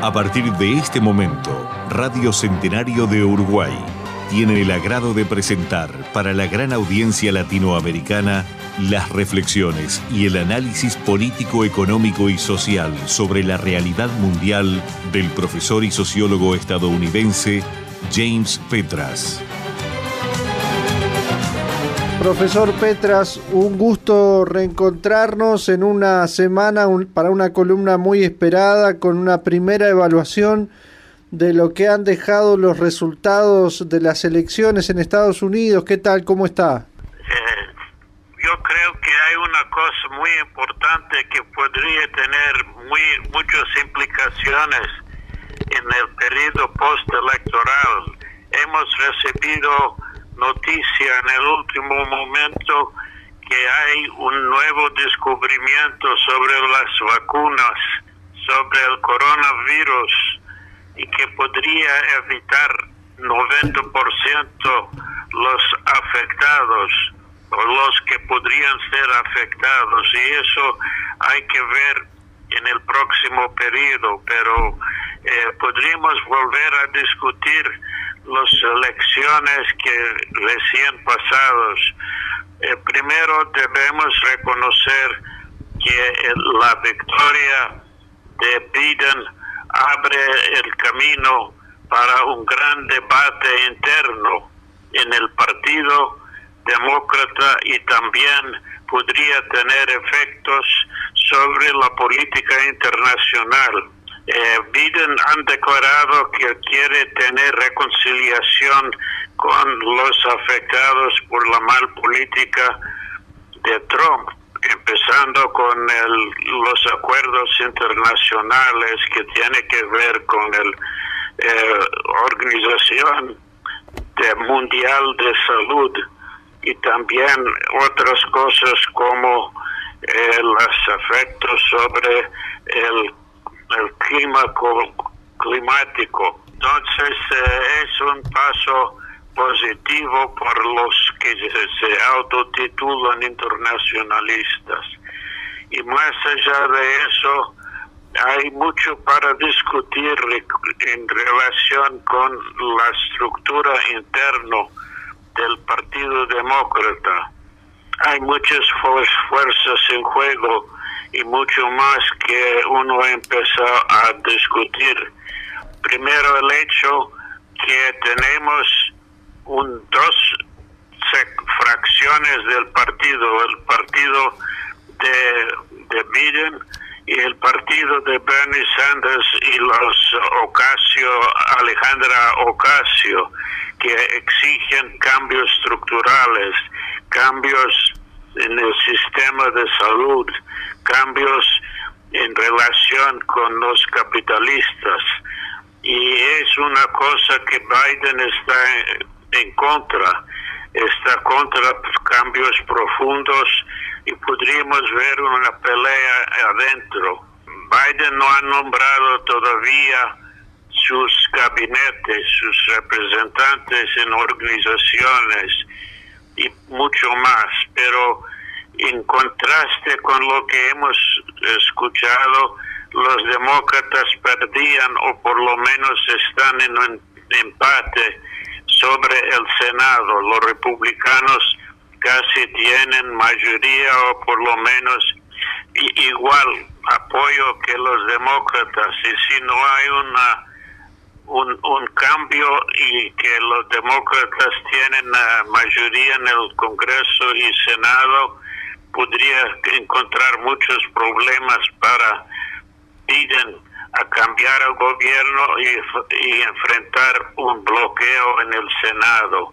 A partir de este momento, Radio Centenario de Uruguay tiene el agrado de presentar para la gran audiencia latinoamericana las reflexiones y el análisis político, económico y social sobre la realidad mundial del profesor y sociólogo estadounidense James Petras. Profesor Petras, un gusto reencontrarnos en una semana para una columna muy esperada con una primera evaluación de lo que han dejado los resultados de las elecciones en Estados Unidos. ¿Qué tal? ¿Cómo está? Eh, yo creo que hay una cosa muy importante que podría tener muy muchas implicaciones en el periodo postelectoral. Hemos recibido noticia en el último momento que hay un nuevo descubrimiento sobre las vacunas, sobre el coronavirus y que podría evitar 90% los afectados o los que podrían ser afectados. Y eso hay que ver en el próximo periodo, pero eh, podríamos volver a discutir las elecciones que recién pasados. Eh, primero debemos reconocer que la victoria de Biden abre el camino para un gran debate interno en el Partido Demócrata y también podría tener efectos sobre la política internacional. Eh, Biden han declarado que quiere tener reconciliación con los afectados por la mal política de Trump empezando con los acuerdos internacionales que tiene que ver con la eh, Organización Mundial de Salud y también otras cosas como eh, los efectos sobre el, clima climático. Entonces eh, es un paso positivo por los que se autotitulan internacionalistas. Y más allá de eso, hay mucho para discutir en relación con la estructura interna del Partido Demócrata. Hay muchas fuerzas en juego y mucho más que uno empezó a discutir. Primero el hecho que tenemos un, dos fracciones del partido, el partido de, de Biden y el partido de Bernie Sanders y los Ocasio, Alejandra Ocasio, que exigen cambios estructurales, cambios en el sistema de salud, cambios en relación con los capitalistas. Y es una cosa que Biden está en contra, está contra cambios profundos y podríamos ver una pelea adentro. Biden no ha nombrado todavía sus gabinetes, sus representantes en organizaciones y mucho más, pero en contraste con lo que hemos escuchado, los demócratas perdían o por lo menos están en un empate sobre el Senado. Los republicanos casi tienen mayoría o por lo menos igual apoyo que los demócratas. Y si no hay una un, un cambio y que los demócratas tienen la mayoría en el Congreso y Senado, podría encontrar muchos problemas para Biden a cambiar al gobierno y, enfrentar un bloqueo en el Senado.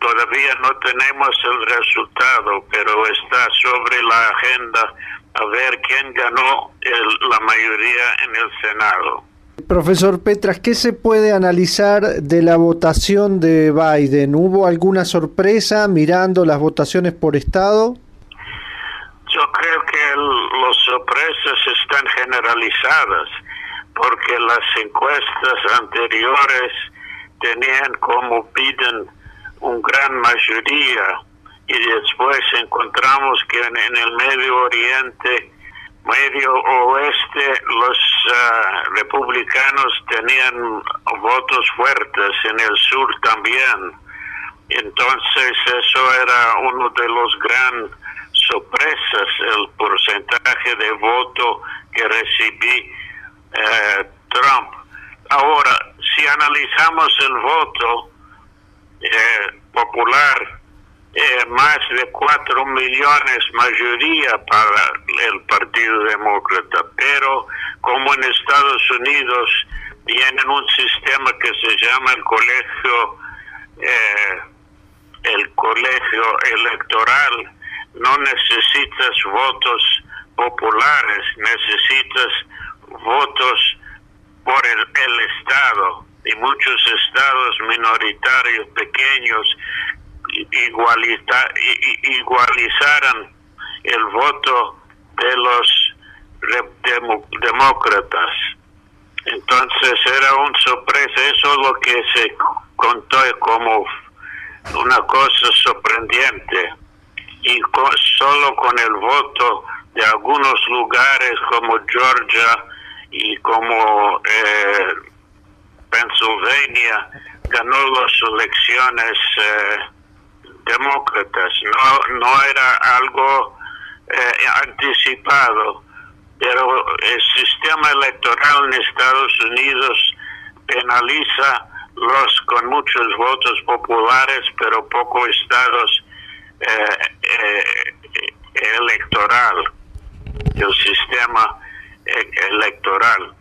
Todavía no tenemos el resultado, pero está sobre la agenda a ver quién ganó la mayoría en el Senado. Profesor Petras, ¿qué se puede analizar de la votación de Biden? ¿Hubo alguna sorpresa mirando las votaciones por estado? Yo creo que las sorpresas están generalizadas porque las encuestas anteriores tenían como piden un gran mayoría y después encontramos que en, el Medio Oriente, Medio Oeste, los ah, republicanos tenían votos fuertes en el sur también. Entonces eso era uno de los grandes sorpresas, el porcentaje de voto que recibí eh, Trump. Ahora, si analizamos el voto eh, popular, eh, más de cuatro millones mayoría para el Partido Demócrata, pero como en Estados Unidos tienen un sistema que se llama el colegio eh, el colegio electoral. No necesitas votos populares necesitas votos por el, el estado. Y muchos estados minoritarios pequeños igualita, igualizaran el voto de los demócratas. Entonces era un sorpresa, eso es lo que se contó como una cosa sorprendente. Y solo con el voto de algunos lugares como Georgia y como eh, Pennsylvania ganó las elecciones eh, demócratas. No, no era algo eh, anticipado, pero el sistema electoral en Estados Unidos penaliza los con muchos votos populares, pero pocos estados eh, electoral, el sistema electoral.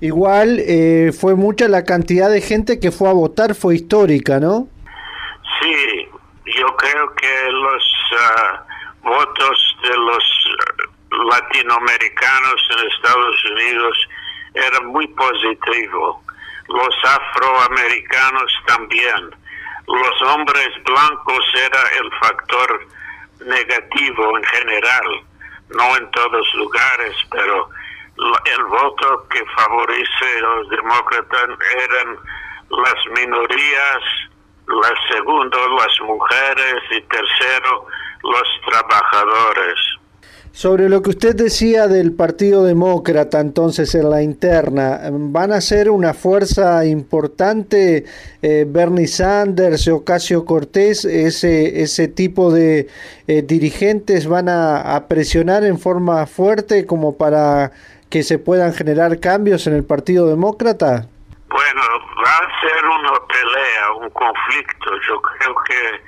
Igual eh, fue mucha la cantidad de gente que fue a votar, fue histórica, ¿no? Yo creo que los ah, votos de los latinoamericanos en Estados Unidos eran muy positivos. Los afroamericanos también. Los hombres blancos era el factor negativo en general, no en todos lugares, pero el voto que favorece a los demócratas eran las minorías, la segundo las mujeres y tercero los trabajadores. Sobre lo que usted decía del Partido Demócrata, entonces en la interna, ¿van a ser una fuerza importante eh, Bernie Sanders, Ocasio Cortés, ese, ese tipo de eh, dirigentes van a, presionar en forma fuerte como para que se puedan generar cambios en el Partido Demócrata? Bueno, va a ser una pelea, un conflicto. Yo creo que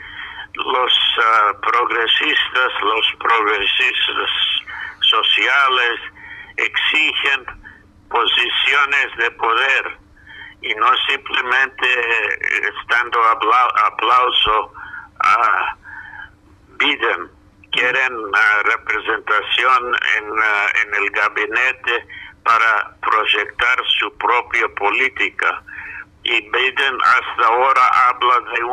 los ah, progresistas, los progresistas sociales exigen posiciones de poder y no simplemente estando aplauso a Biden quieren representación en, en el gabinete para proyectar su propia política. Y Biden hasta ahora habla de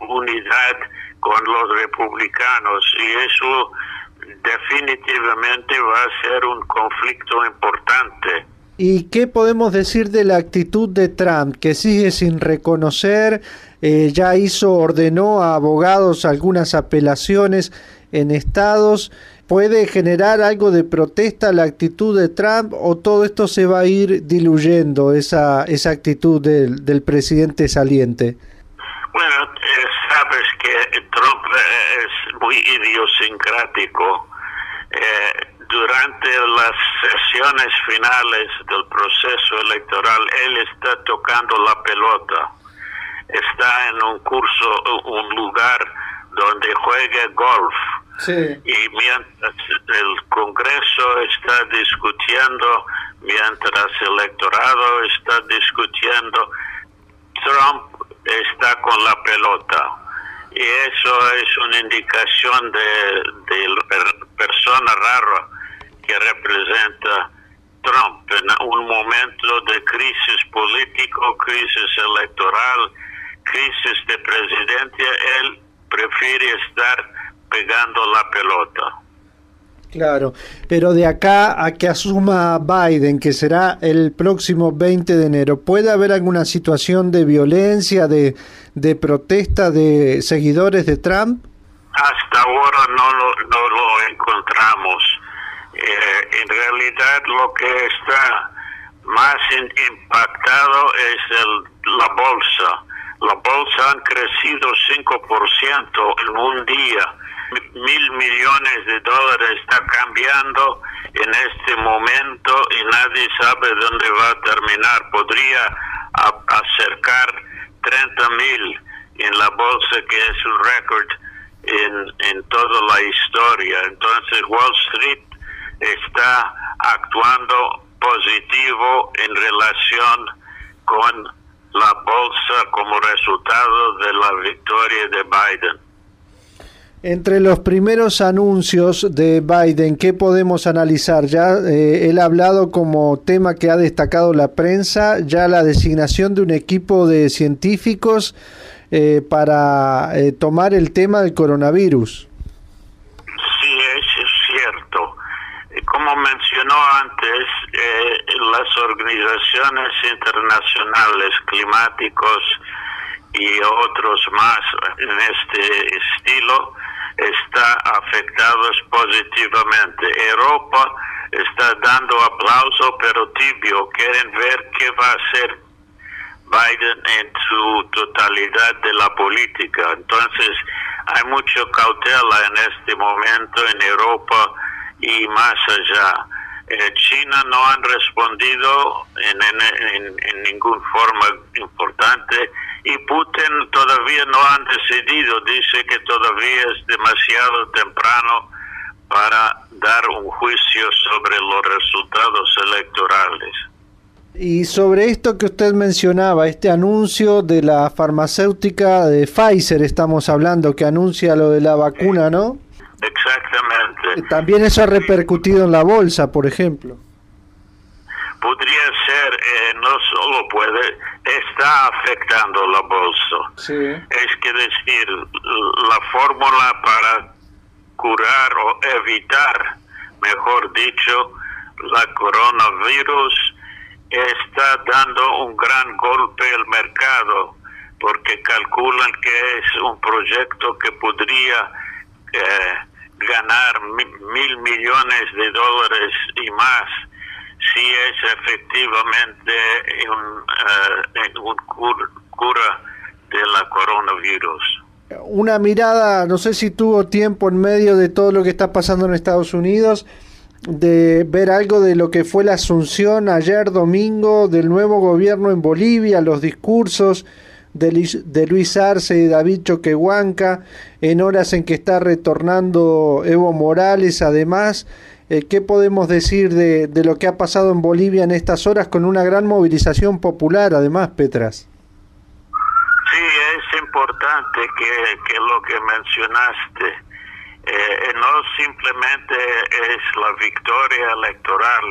unidad con los republicanos y eso definitivamente va a ser un conflicto importante. ¿Y qué podemos decir de la actitud de Trump, que sigue sin reconocer, eh, ya hizo, ordenó a abogados algunas apelaciones en estados. ¿Puede generar algo de protesta la actitud de Trump o todo esto se va a ir diluyendo, esa, esa actitud del, del presidente saliente? Bueno, eh, sabes que Trump es muy idiosincrático. Eh, durante las sesiones finales del proceso electoral, él está tocando la pelota. Está en un curso, un lugar donde juega golf y mientras el Congreso está discutiendo, mientras el electorado está discutiendo, Trump está con la pelota. Y eso es una indicación de, de persona rara que representa Trump en un momento de crisis político, crisis electoral, crisis de presidencia, él prefiere estar pegando la pelota. Claro, pero de acá a que asuma Biden, que será el próximo 20 de enero, ¿puede haber alguna situación de violencia, de, de protesta de seguidores de Trump? Hasta ahora no lo, no lo encontramos. Eh, en realidad lo que está más impactado es el, la bolsa. La bolsa han crecido 5% en un día. Mil millones de dólares está cambiando en este momento y nadie sabe dónde va a terminar. Podría acercar 30 mil en la bolsa, que es un récord en, en toda la historia. Entonces Wall Street está actuando positivo en relación con la bolsa como resultado de la victoria de Biden. Entre los primeros anuncios de Biden, ¿qué podemos analizar? Ya eh, él ha hablado como tema que ha destacado la prensa, ya la designación de un equipo de científicos eh, para eh, tomar el tema del coronavirus. Sí, es cierto. Como mencionó antes, las organizaciones internacionales climáticos y otros más en este estilo está afectados positivamente. Europa está dando aplauso pero tibio. Quieren ver qué va a hacer Biden en su totalidad de la política. Entonces hay mucha cautela en este momento en Europa y más allá. Eh, China no han respondido en, en, en ninguna forma importante y Putin todavía no han decidido, dice que todavía es demasiado temprano para dar un juicio sobre los resultados electorales. Y sobre esto que usted mencionaba, este anuncio de la farmacéutica de Pfizer, estamos hablando, que anuncia lo de la vacuna, ¿no? Exactamente. También eso ha repercutido en la bolsa, por ejemplo podría ser, eh, no solo puede, está afectando la bolsa. Es que decir, la fórmula para curar o evitar, mejor dicho, la coronavirus está dando un gran golpe al mercado porque calculan que es un proyecto que podría eh, ganar mil millones de dólares y más si es efectivamente un, uh, cura de la coronavirus. Una mirada, no sé si tuvo tiempo en medio de todo lo que está pasando en Estados Unidos, de ver algo de lo que fue la asunción ayer domingo del nuevo gobierno en Bolivia, los discursos de, Luis Arce y David Choquehuanca, en horas en que está retornando Evo Morales, además eh, ¿Qué podemos decir de, de, lo que ha pasado en Bolivia en estas horas con una gran movilización popular, además, Petras? Sí, es importante que, que lo que mencionaste eh, no simplemente es la victoria electoral,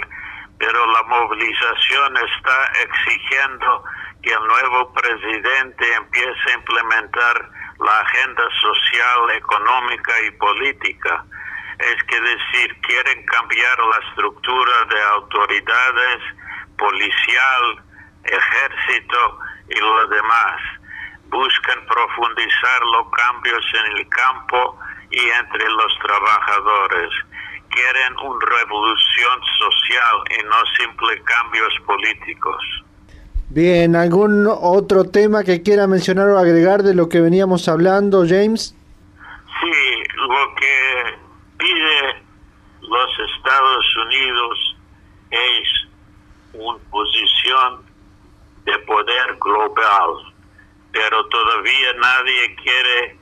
pero la movilización está exigiendo que el nuevo presidente empiece a implementar la agenda social, económica y política es que decir, quieren cambiar la estructura de autoridades, policial, ejército y lo demás. Buscan profundizar los cambios en el campo y entre los trabajadores. Quieren una revolución social y no simples cambios políticos. Bien, ¿algún otro tema que quiera mencionar o agregar de lo que veníamos hablando, James? Sí, lo que pide los Estados Unidos es una posición de poder global, pero todavía nadie quiere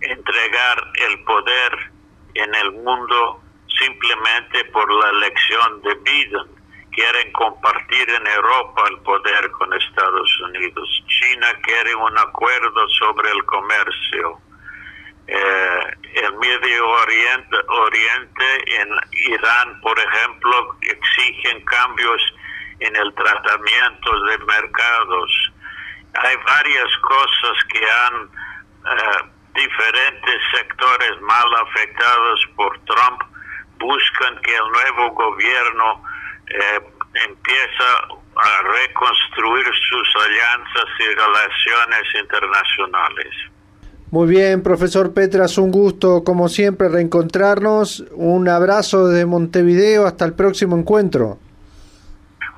entregar el poder en el mundo simplemente por la elección de Biden. Quieren compartir en Europa el poder con Estados Unidos. China quiere un acuerdo sobre el comercio. Eh, el Medio Oriente, Oriente, en Irán, por ejemplo, exigen cambios en el tratamiento de mercados. Hay varias cosas que han eh, diferentes sectores mal afectados por Trump buscan que el nuevo gobierno eh, empiece a reconstruir sus alianzas y relaciones internacionales. Muy bien, profesor Petras, un gusto como siempre reencontrarnos. Un abrazo desde Montevideo, hasta el próximo encuentro.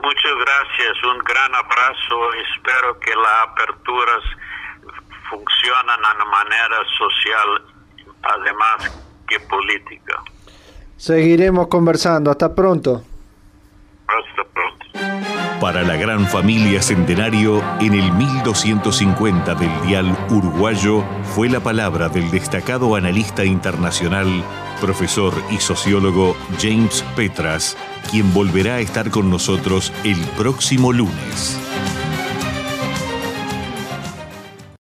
Muchas gracias, un gran abrazo. Espero que las aperturas funcionan de manera social, además que política. Seguiremos conversando. Hasta pronto. Para la gran familia Centenario, en el 1250 del dial uruguayo fue la palabra del destacado analista internacional, profesor y sociólogo James Petras, quien volverá a estar con nosotros el próximo lunes.